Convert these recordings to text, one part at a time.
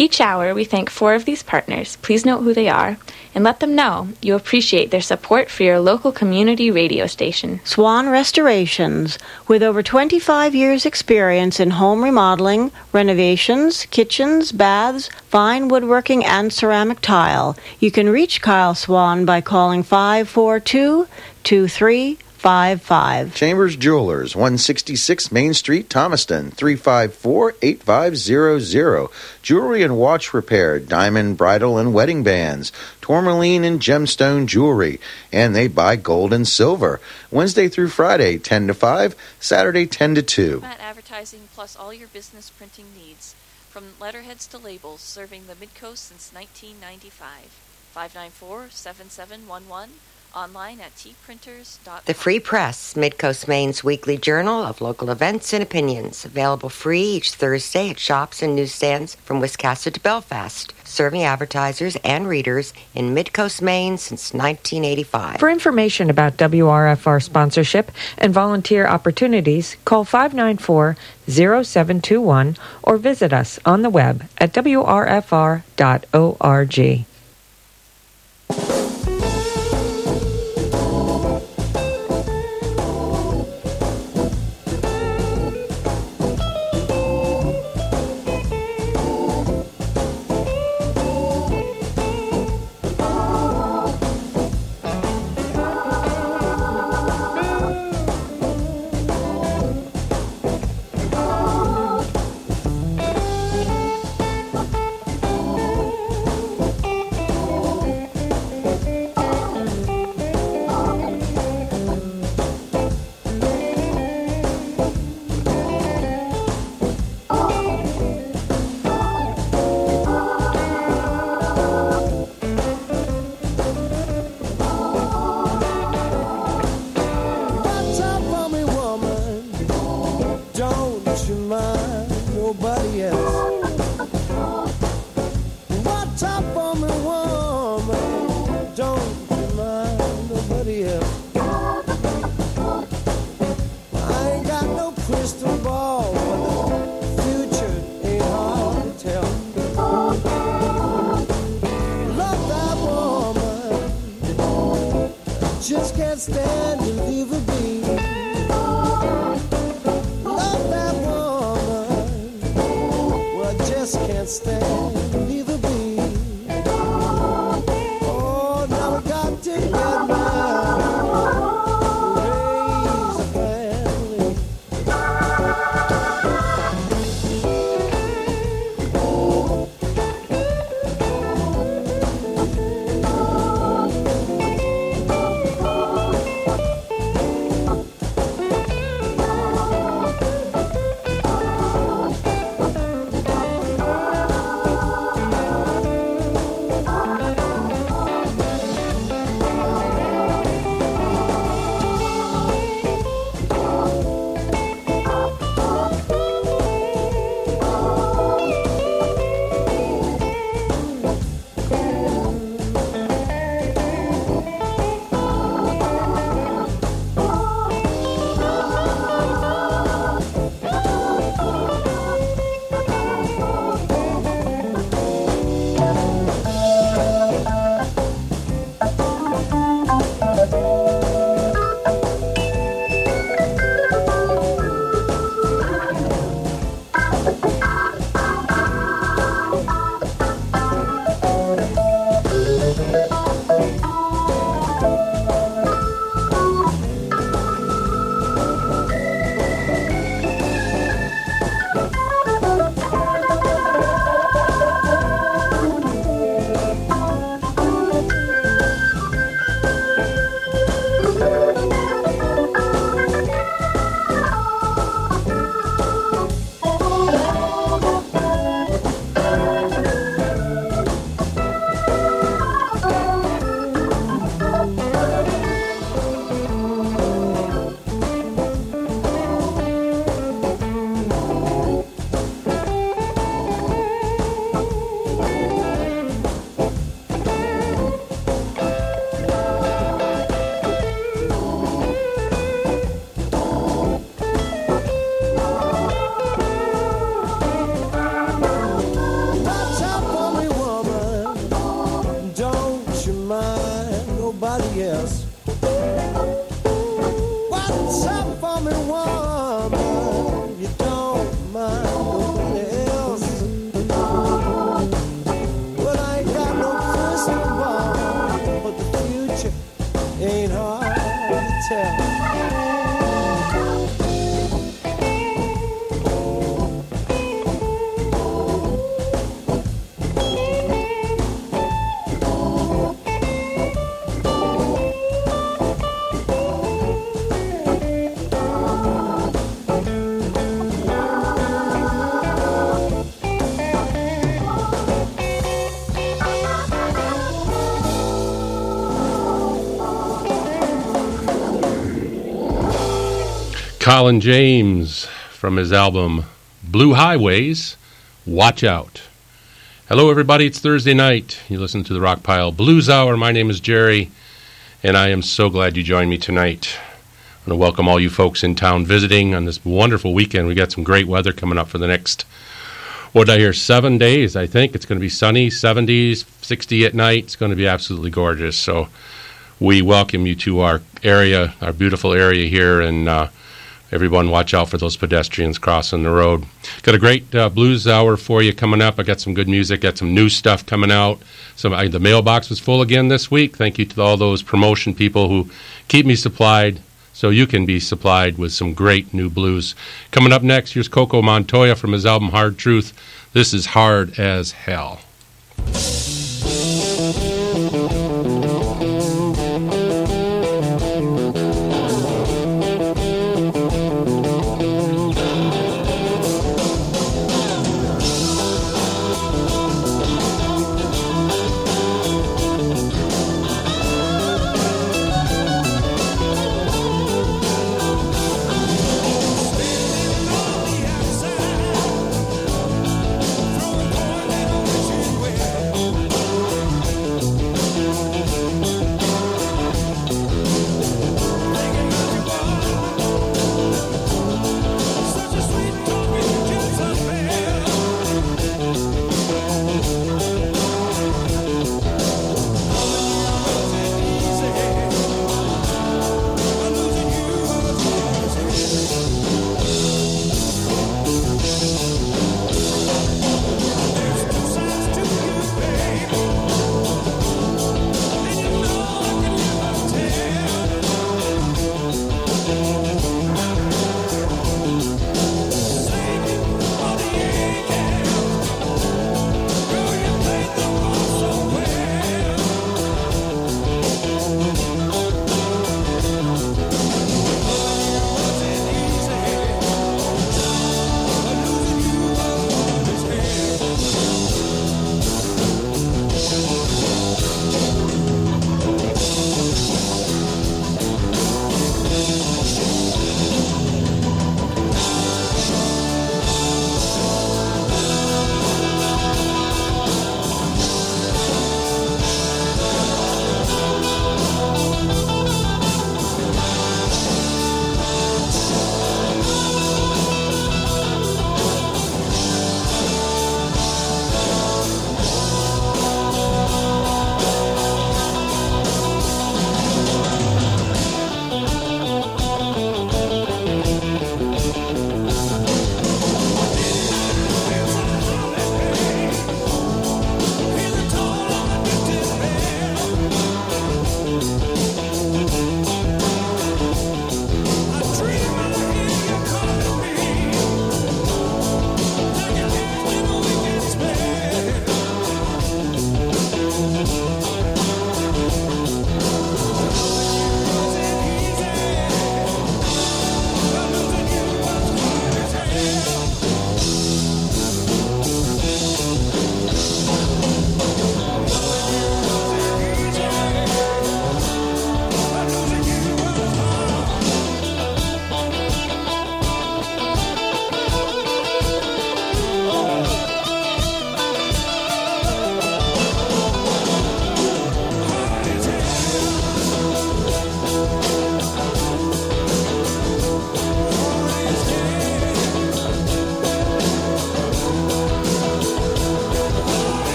Each hour, we thank four of these partners. Please note who they are and let them know you appreciate their support for your local community radio station. Swan Restorations, with over 25 years' experience in home remodeling, renovations, kitchens, baths, fine woodworking, and ceramic tile. You can reach Kyle Swan by calling 542 23 Five five. Chambers Jewelers, 166 Main Street, Thomaston, 354-8500. Jewelry and watch repair, diamond, bridal, and wedding bands, tourmaline and gemstone jewelry, and they buy gold and silver. Wednesday through Friday, 10 to 5, Saturday, 10 to 2. Matt Advertising plus all your business printing needs, from letterheads to labels, serving the Midcoast since 1995. 594-7711 online at tprinters.com. The Free Press, Midcoast Maine's weekly journal of local events and opinions, available free each Thursday at shops and newsstands from Wiscasset to Belfast, serving advertisers and readers in Midcoast Maine since 1985. For information about WRFR sponsorship and volunteer opportunities, call 594 0721 or visit us on the web at wrfr.org. hell. Colin James from his album Blue Highways, Watch Out. Hello, everybody. It's Thursday night. You listen to the Rockpile Blues Hour. My name is Jerry, and I am so glad you joined me tonight. I want to welcome all you folks in town visiting on this wonderful weekend. We got some great weather coming up for the next, what did I hear, seven days, I think. It's going to be sunny, 70s, 60 at night. It's going to be absolutely gorgeous. So we welcome you to our area, our beautiful area here, and uh, everyone watch out for those pedestrians crossing the road. Got a great uh, blues hour for you coming up. I got some good music, got some new stuff coming out. Some I, the mailbox was full again this week. Thank you to all those promotion people who keep me supplied so you can be supplied with some great new blues. Coming up next, here's Coco Montoya from his album Hard Truth. This is hard as hell.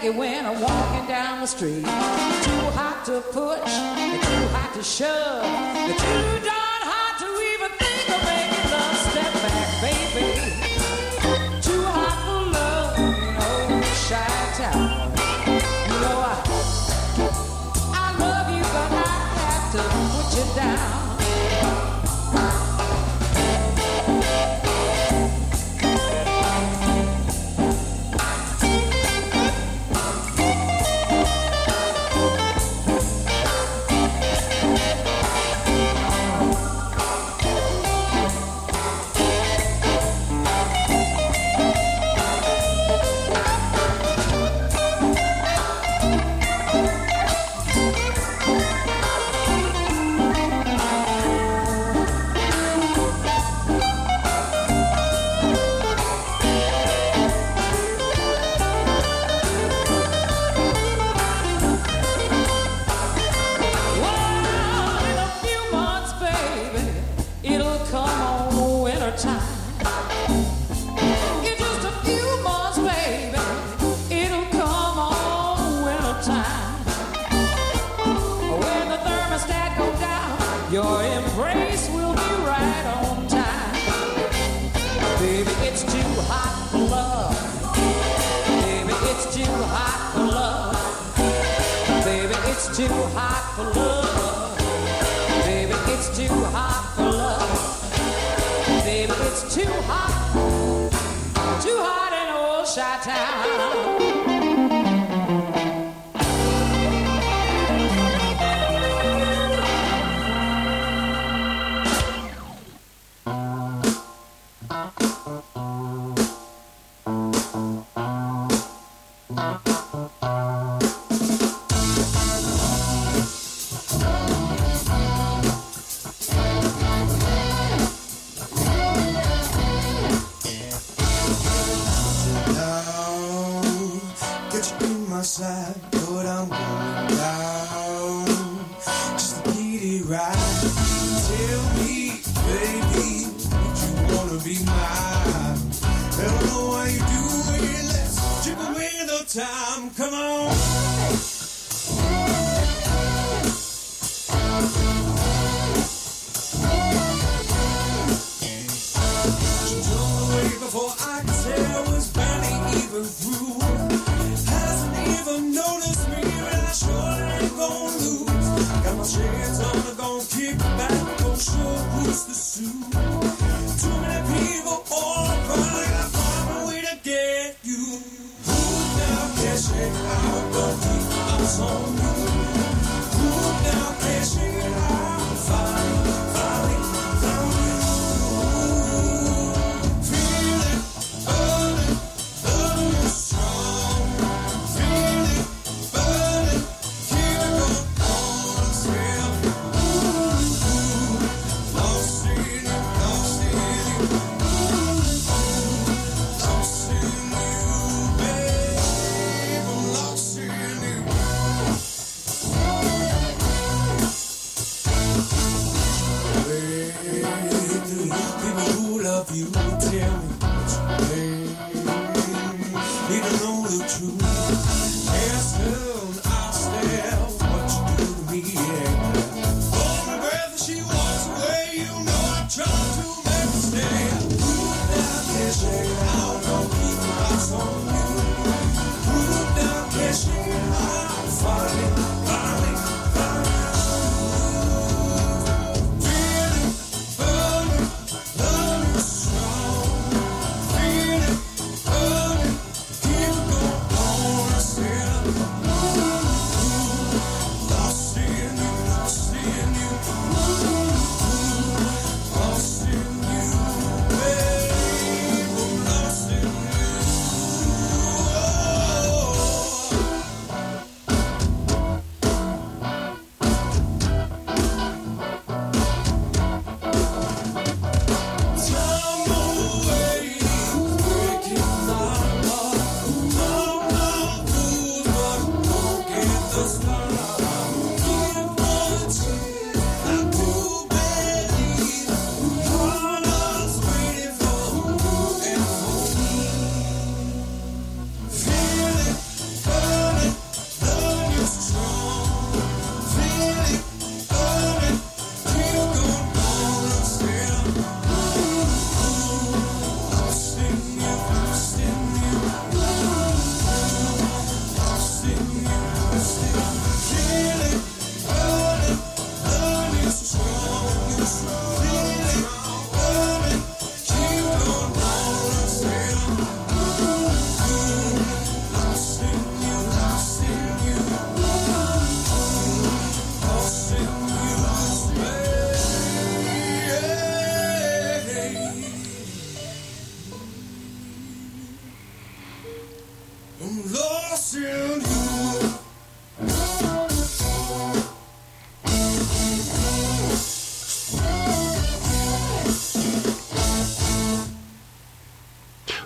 shaggy when I'm walking down the street. Too hot to push, too hot to shove, too darn hot to even think of making love. Step back, baby. Too hot for love, you know, shy town. You know I, I love you, but I have to put you down.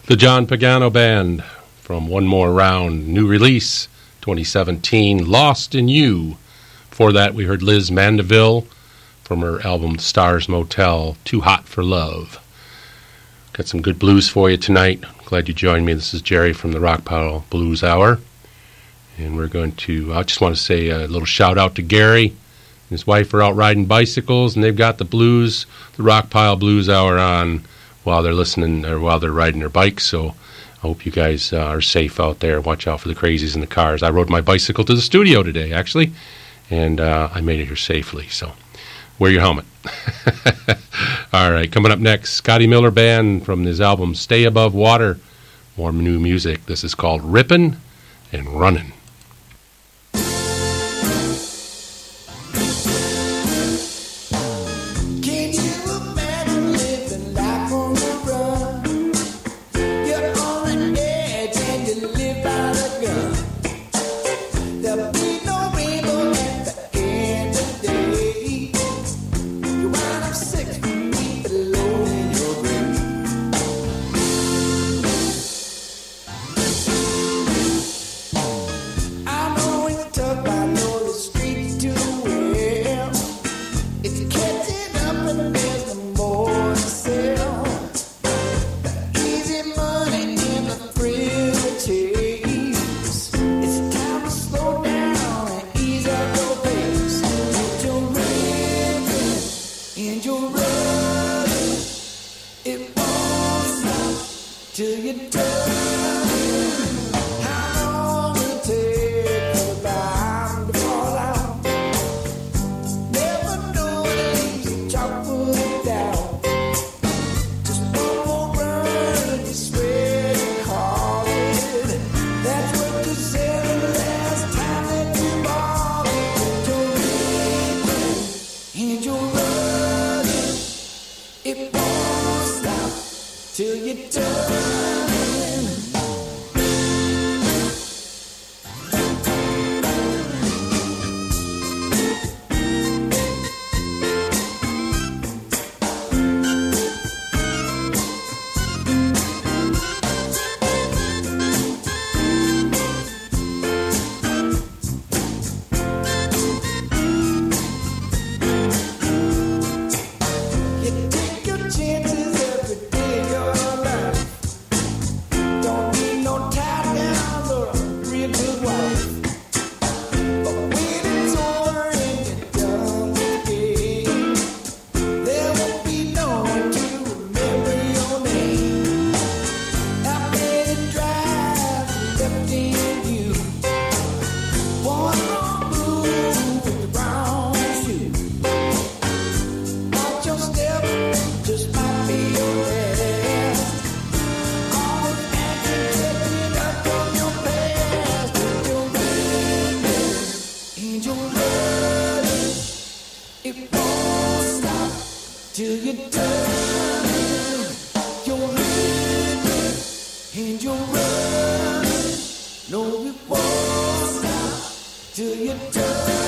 The John Pagano Band from One More Round, new release 2017, Lost in You. Before that, we heard Liz Mandeville from her album Stars Motel, Too Hot for Love. Got some good blues for you tonight. Glad you joined me. This is Jerry from the Rock Pile Blues Hour. And we're going to, I just want to say a little shout out to Gary. and His wife are out riding bicycles, and they've got the blues, the Rock Pile Blues Hour on while they're listening or while they're riding their bikes. So I hope you guys uh, are safe out there. Watch out for the crazies in the cars. I rode my bicycle to the studio today, actually, and uh, I made it here safely. So wear your helmet. All right, coming up next, Scotty Miller Band from his album Stay Above Water. More new music. This is called Rippin' and Runnin'. Till you're done.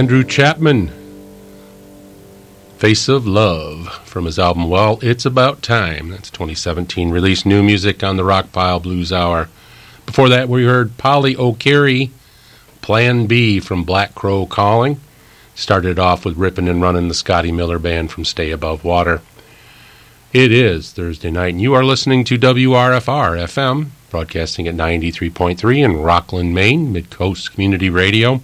Andrew Chapman, Face of Love, from his album Well, It's About Time. That's 2017. release. new music on the Rock Pile Blues Hour. Before that, we heard Polly O'Keary, Plan B from Black Crow Calling. Started off with Rippin' and Runnin' the Scotty Miller Band from Stay Above Water. It is Thursday night, and you are listening to WRFR FM, broadcasting at 93.3 in Rockland, Maine, Mid Coast Community Radio.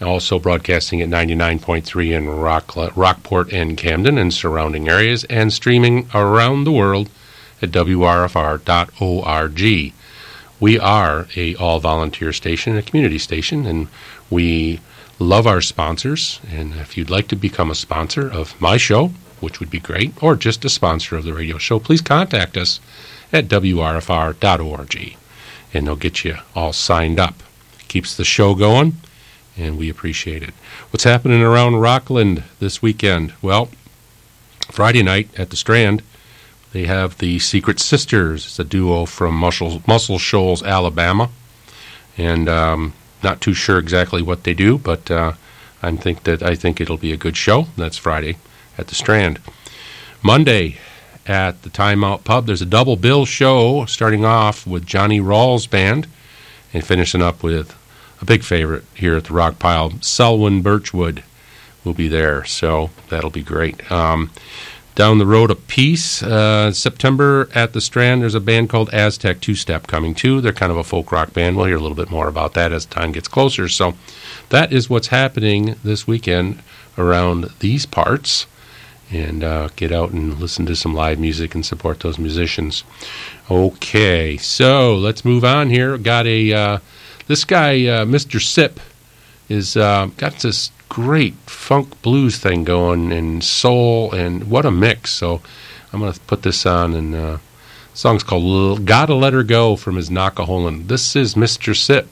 Also broadcasting at 99.3 in Rock, Rockport and Camden and surrounding areas, and streaming around the world at WRFR.org. We are a all volunteer station, a community station, and we love our sponsors. And if you'd like to become a sponsor of my show, which would be great, or just a sponsor of the radio show, please contact us at WRFR.org and they'll get you all signed up. Keeps the show going, and we appreciate it. What's happening around Rockland this weekend? Well, Friday night at the Strand, they have the Secret Sisters. It's a duo from Muscle, Muscle Shoals, Alabama. And um, not too sure exactly what they do, but uh, I think that I think it'll be a good show. That's Friday at the Strand. Monday at the Timeout Pub. There's a double bill show starting off with Johnny Rawls Band and finishing up with a big favorite here at the Rock Pile, Selwyn Birchwood will be there. So that'll be great. Um, down the road a piece, uh, September at the Strand, there's a band called Aztec Two Step coming too. They're kind of a folk rock band. We'll hear a little bit more about that as time gets closer. So that is what's happening this weekend around these parts. And uh, get out and listen to some live music and support those musicians. Okay, so let's move on here. Got a uh, this guy, uh, Mr. Sipp, is uh, got this great funk blues thing going and soul and what a mix. So I'm going to put this on and uh, song's called "Gotta Let Her Go" from his Knockaholen. This is Mr. Sipp.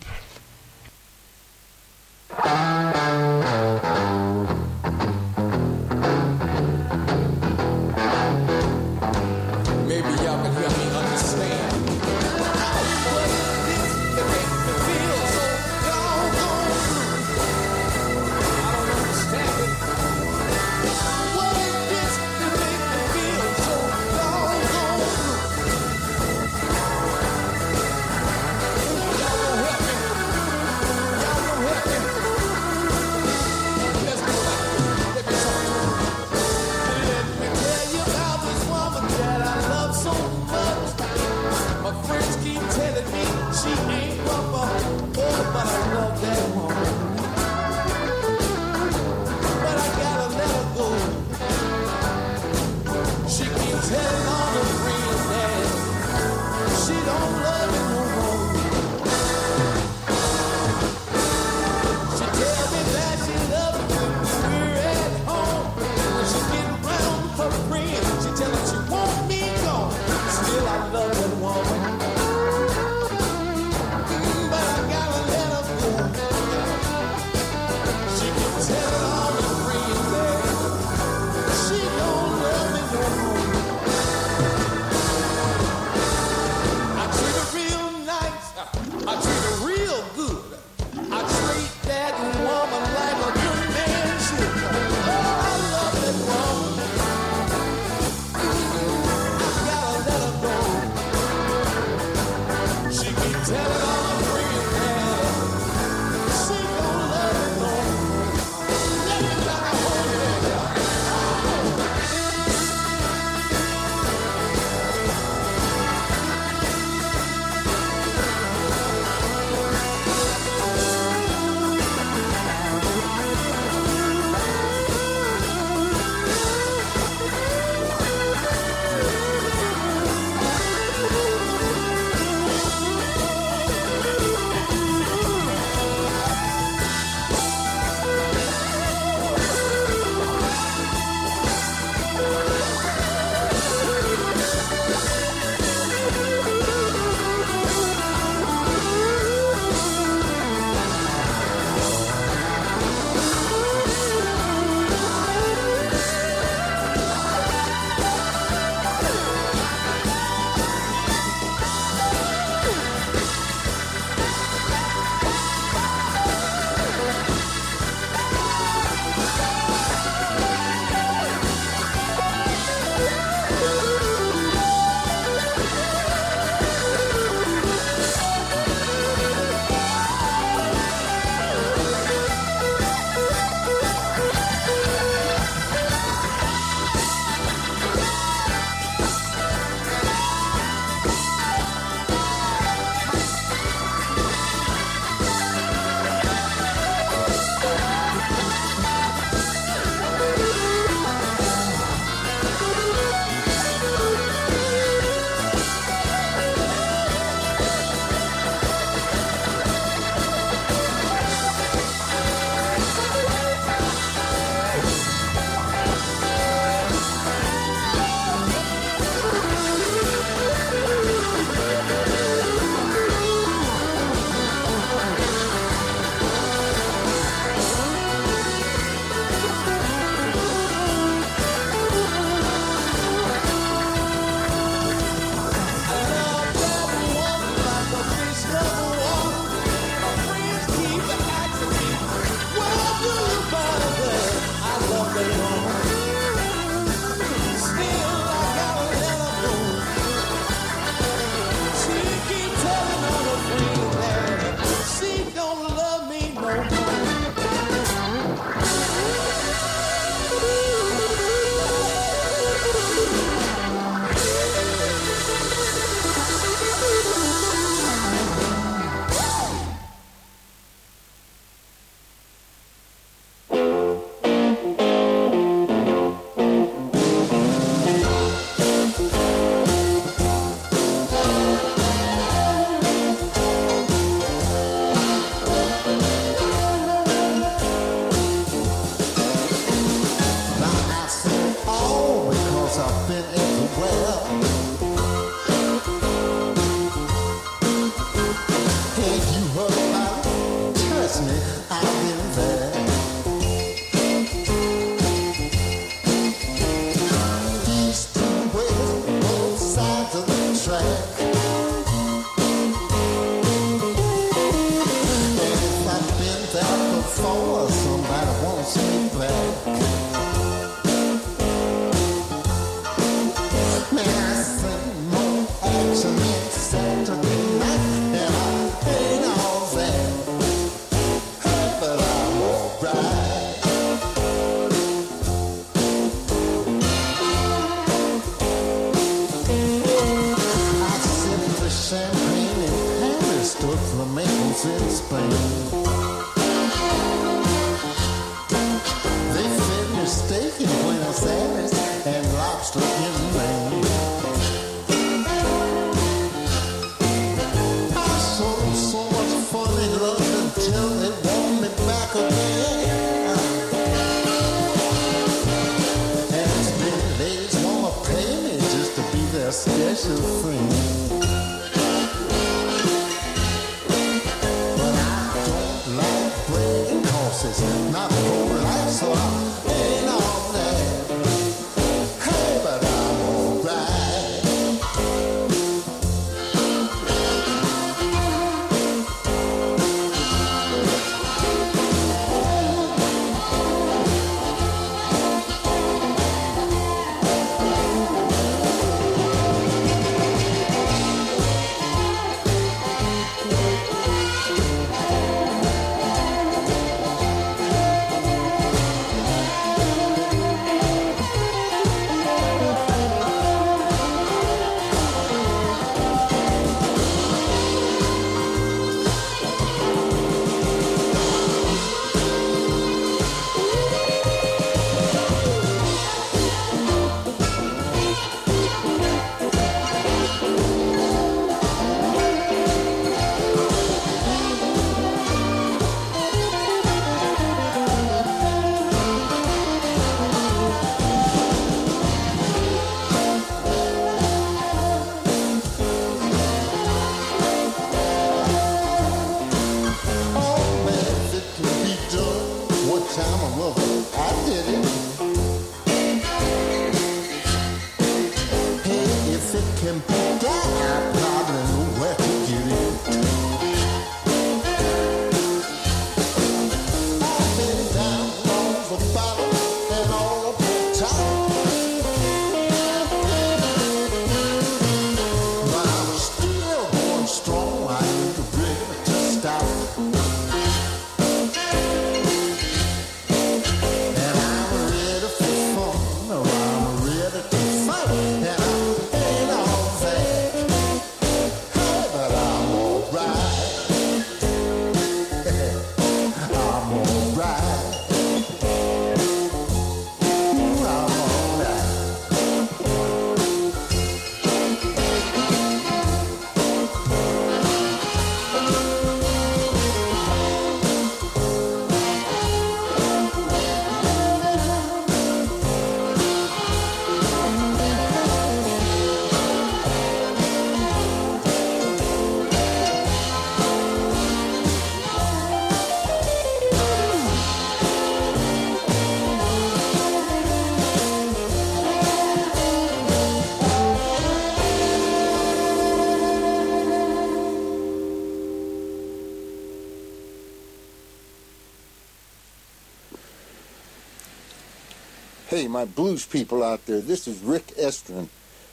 Hey, my blues people out there, this is Rick Estrin,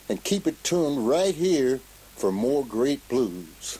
and keep it tuned right here for more great blues.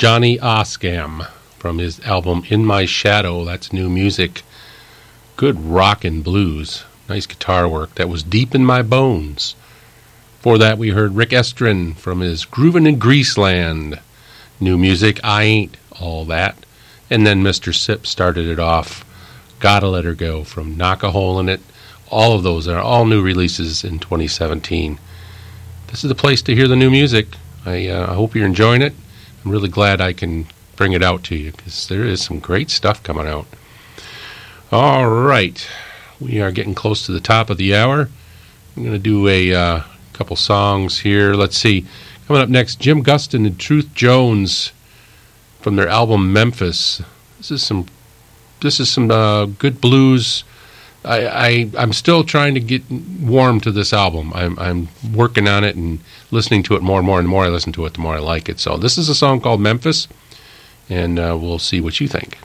Johnny Oskam from his album In My Shadow. That's new music. Good rock and blues. Nice guitar work. That was Deep in My Bones. For that, we heard Rick Estrin from his Groovin' in Greaseland. New music, I Ain't All That. And then Mr. Sipp started it off. Gotta Let Her Go from Knock a Hole in It. All of those are all new releases in 2017. This is the place to hear the new music. I, uh, I hope you're enjoying it. I'm really glad I can bring it out to you because there is some great stuff coming out. All right. We are getting close to the top of the hour. I'm going to do a uh, couple songs here. Let's see. Coming up next, Jim Gustin and Truth Jones from their album Memphis. This is some this is some uh, good blues. I, I I'm still trying to get warm to this album. I'm I'm working on it and listening to it more and more. And more I listen to it, the more I like it. So this is a song called Memphis, and uh, we'll see what you think.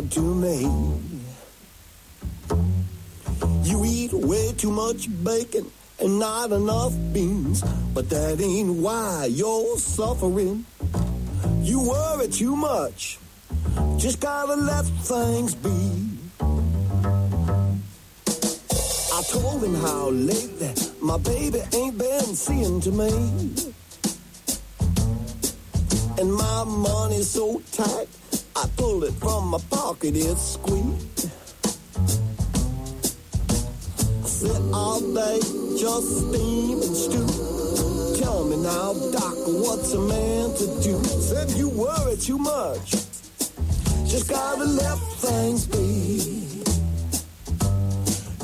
To me. You eat way too much bacon and not enough beans, but that ain't why you're suffering. You worry too much, just gotta let things be. I told him how lately my baby ain't been seeing to me. And my money's so tight, I pull it from my pocket, it's squeezed. I sit all day, just steam and stew. Tell me now, Doc, what's a man to do? Said you worry too much, just gotta let things be.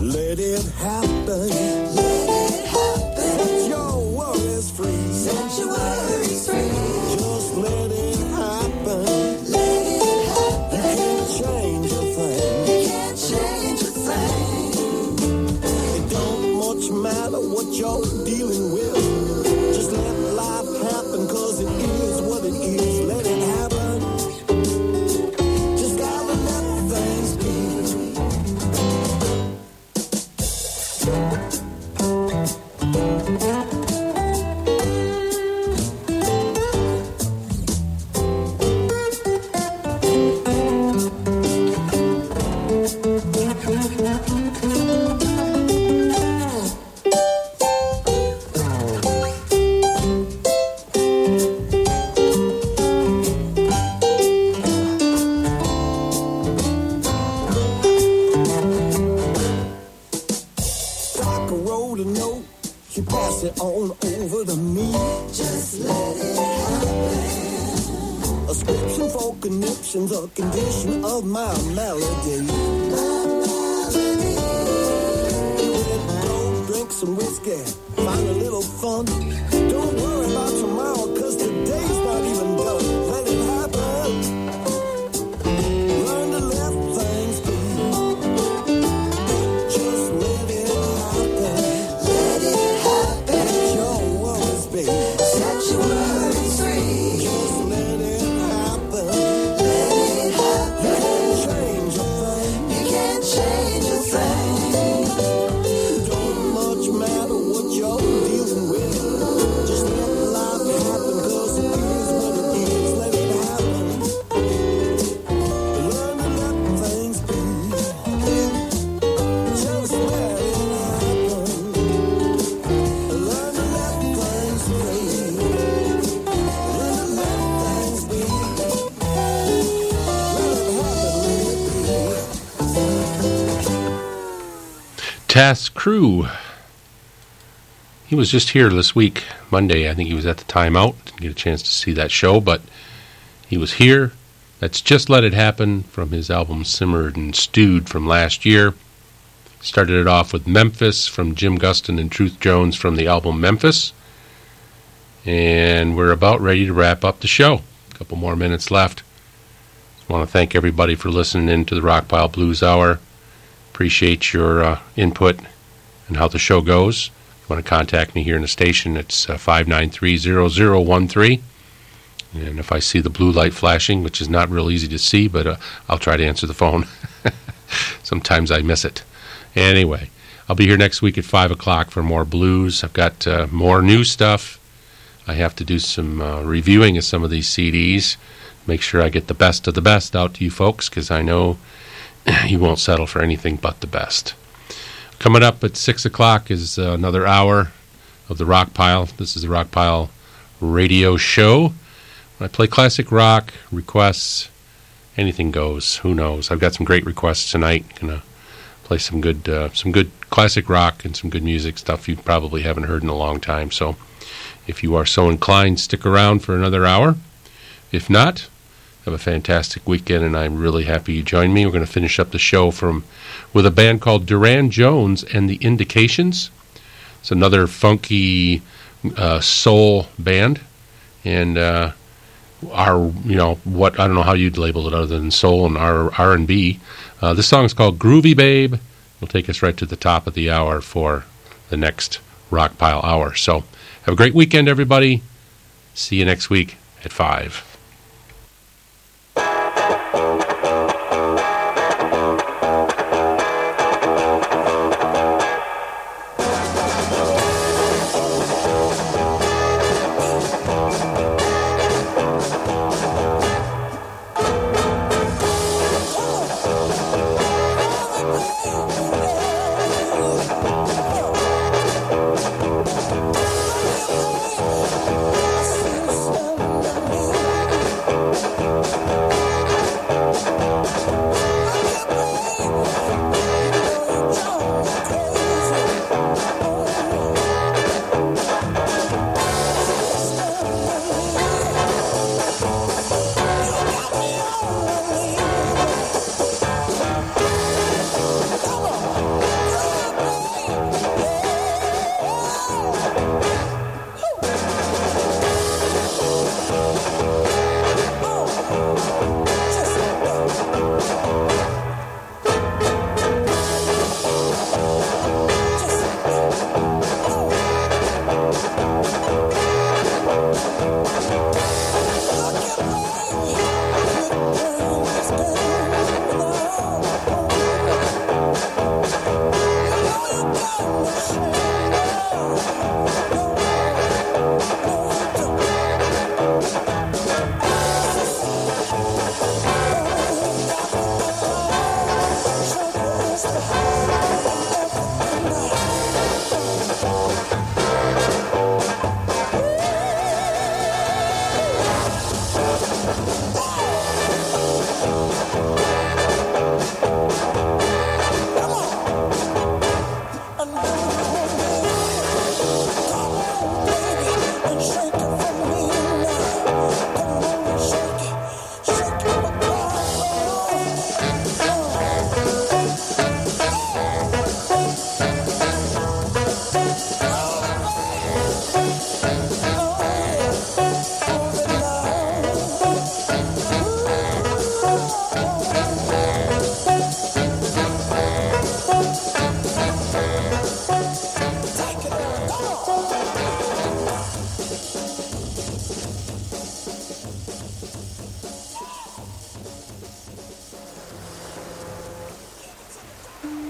Let it happen. Let it happen. Set your worries free. Set your worries free. Just let you're dealing with. For conniptions, a condition of my malady. Go drink some whiskey, find a little fun. Don't worry about tomorrow, cause today's not even done. Tas Cru. He was just here this week, Monday. I think he was at the timeout. Didn't get a chance to see that show, but he was here. That's Just Let It Happen from his album Simmered and Stewed from last year. Started it off with Memphis from Jim Gustin and Truth Jones from the album Memphis. And we're about ready to wrap up the show. A couple more minutes left. Just want to thank everybody for listening in to the Rockpile Blues Hour. Appreciate your uh, input and how the show goes. If you want to contact me here in the station, it's uh, 593 And if I see the blue light flashing, which is not real easy to see, but uh, I'll try to answer the phone. Sometimes I miss it. Anyway, I'll be here next week at 5 o'clock for more blues. I've got uh, more new stuff. I have to do some uh, reviewing of some of these CDs. Make sure I get the best of the best out to you folks because I know you won't settle for anything but the best. Coming up at 6 o'clock is uh, another hour of the Rock Pile. This is the Rock Pile radio show. I play classic rock, requests, anything goes. Who knows? I've got some great requests tonight. Gonna play some good, uh, some good classic rock and some good music stuff you probably haven't heard in a long time. So, if you are so inclined, stick around for another hour. If not, have a fantastic weekend, and I'm really happy you joined me. We're going to finish up the show from with a band called Durand Jones and the Indications. It's another funky uh, soul band, and uh, our you know what I don't know how you'd label it other than soul and R and B. Uh, this song is called Groovy Babe. It'll take us right to the top of the hour for the next Rock Pile Hour. So have a great weekend, everybody. See you next week at 5.